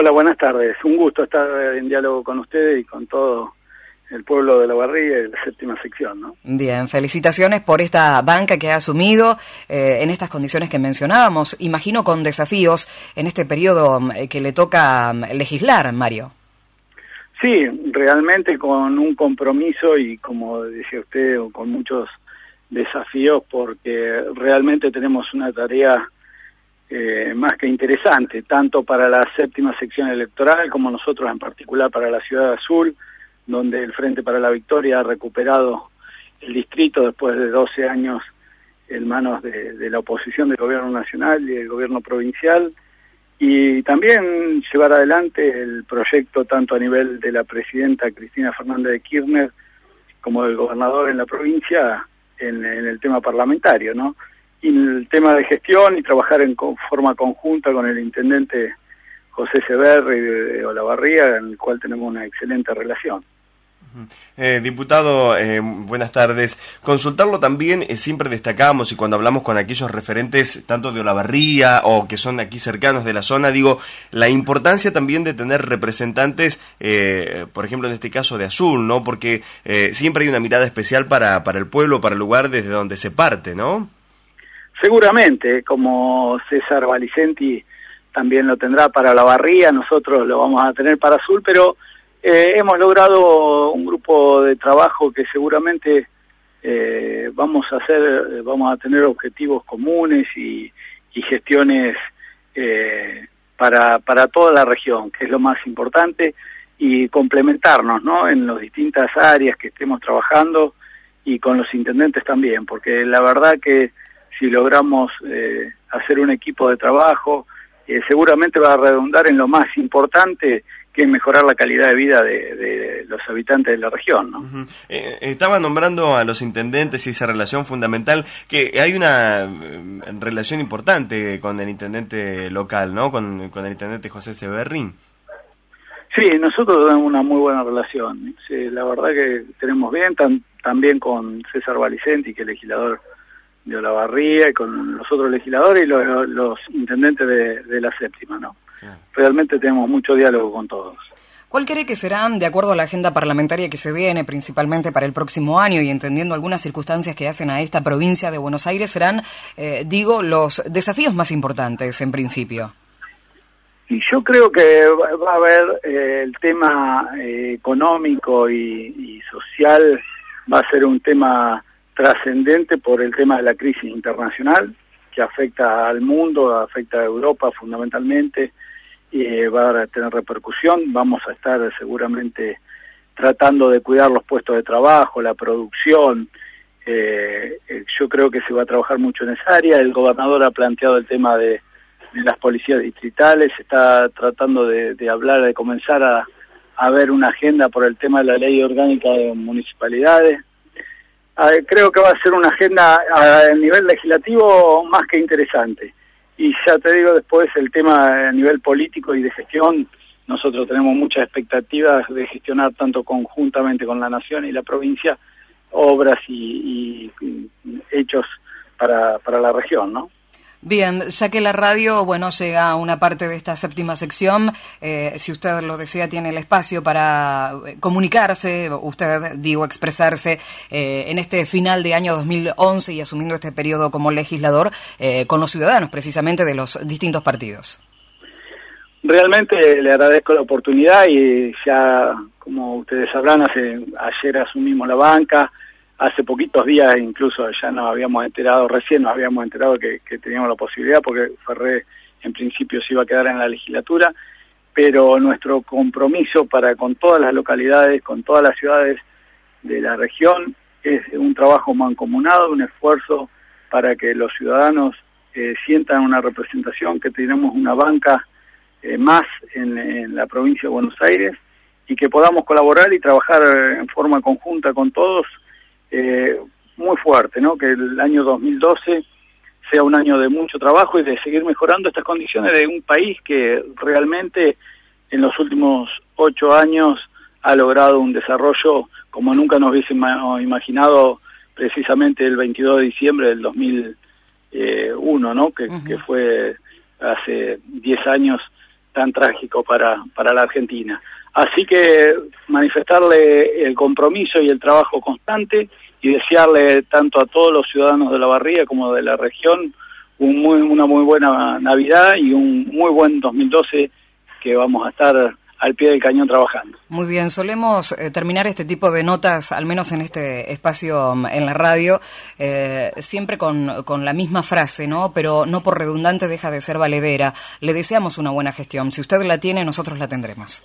Hola, buenas tardes. Un gusto estar en diálogo con ustedes y con todo el pueblo de La Barriga y la séptima sección. ¿no? Bien, felicitaciones por esta banca que ha asumido eh, en estas condiciones que mencionábamos. Imagino con desafíos en este periodo mm, que le toca mm, legislar, Mario. Sí, realmente con un compromiso y como decía usted, con muchos desafíos porque realmente tenemos una tarea eh, más que interesante, tanto para la séptima sección electoral como nosotros en particular para la Ciudad Azul, donde el Frente para la Victoria ha recuperado el distrito después de 12 años en manos de, la oposición del gobierno nacional y del gobierno provincial, y también llevar adelante el proyecto tanto a nivel de la presidenta Cristina Fernández de Kirchner como del gobernador en la provincia en, en el tema parlamentario, ¿no? Y el tema de gestión y trabajar en forma conjunta con el intendente José Severri de Olavarría, en el cual tenemos una excelente relación. Eh, diputado, eh, buenas tardes. Consultarlo también, eh, siempre destacamos y cuando hablamos con aquellos referentes tanto de Olavarría o que son aquí cercanos de la zona, digo, la importancia también de tener representantes, por ejemplo en este caso de Azul, ¿no? Porque siempre hay una mirada especial para, para el pueblo, para el lugar desde donde se parte, ¿no? Seguramente, como César Valicenti también lo tendrá para la barría, nosotros lo vamos a tener para Azul, pero eh, hemos logrado un grupo de trabajo que seguramente eh, vamos a hacer, vamos a tener objetivos comunes y, gestiones eh, para, para toda la región, que es lo más importante, y complementarnos ¿no? en las distintas áreas que estemos trabajando y con los intendentes también, porque la verdad que si logramos eh, hacer un equipo de trabajo, eh, seguramente va a redundar en lo más importante que es mejorar la calidad de vida de, los habitantes de la región. ¿no? Eh, estaba nombrando a los intendentes y esa relación fundamental, que hay una relación importante con el intendente local, ¿no? Con, el intendente José Severrín. Sí, nosotros tenemos una muy buena relación. la verdad que tenemos bien, también con César Valicenti, que es legislador de Olavarría y con los otros legisladores y los, intendentes de, la séptima, ¿no? Realmente tenemos mucho diálogo con todos. ¿Cuál cree que serán, de acuerdo a la agenda parlamentaria que se viene principalmente para el próximo año y entendiendo algunas circunstancias que hacen a esta provincia de Buenos Aires, serán, eh, digo, los desafíos más importantes en principio? Y yo creo que va a haber eh, el tema eh, económico y, social, va a ser un tema trascendente por el tema de la crisis internacional que afecta al mundo, afecta a Europa fundamentalmente y va a tener repercusión. Vamos a estar seguramente tratando de cuidar los puestos de trabajo, la producción. Eh, eh, yo creo que se va a trabajar mucho en esa área. El gobernador ha planteado el tema de, las policías distritales, está tratando de, hablar, de comenzar a ver una agenda por el tema de la ley orgánica de municipalidades creo que va a ser una agenda a nivel legislativo más que interesante. Y ya te digo después el tema a nivel político y de gestión, nosotros tenemos muchas expectativas de gestionar tanto conjuntamente con la nación y la provincia obras y, y hechos para, para la región, ¿no? Bien, ya que la radio, bueno, llega a una parte de esta séptima sección, eh, si usted lo desea, tiene el espacio para eh, comunicarse, usted, digo, expresarse eh, en este final de año 2011 y asumiendo este periodo como legislador con los ciudadanos, precisamente de los distintos partidos. Realmente le agradezco la oportunidad y ya, como ustedes sabrán, hace, ayer asumimos la banca, hace poquitos días incluso ya nos habíamos enterado, recién nos habíamos enterado que, teníamos la posibilidad porque Ferré en principio se iba a quedar en la legislatura, pero nuestro compromiso para con todas las localidades, con todas las ciudades de la región es un trabajo mancomunado, un esfuerzo para que los ciudadanos eh, sientan una representación, que tenemos una banca eh, más en la provincia de Buenos Aires y que podamos colaborar y trabajar en forma conjunta con todos eh, muy fuerte, ¿no? Que el año 2012 sea un año de mucho trabajo y de seguir mejorando estas condiciones de un país que realmente en los últimos ocho años ha logrado un desarrollo como nunca nos hubiésemos imaginado precisamente el 22 de diciembre del 2001, ¿no? Que, que fue hace 10 años tan trágico para, para la Argentina. Así que manifestarle el compromiso y el trabajo constante y desearle tanto a todos los ciudadanos de la barría como de la región un muy, una muy buena Navidad y un muy buen 2012 que vamos a estar al pie del cañón trabajando. Muy bien, solemos eh, terminar este tipo de notas, al menos en este espacio mm, en la radio, eh, siempre con, con, la misma frase, ¿no? Pero no por redundante deja de ser valedera. Le deseamos una buena gestión. Si usted la tiene, nosotros la tendremos.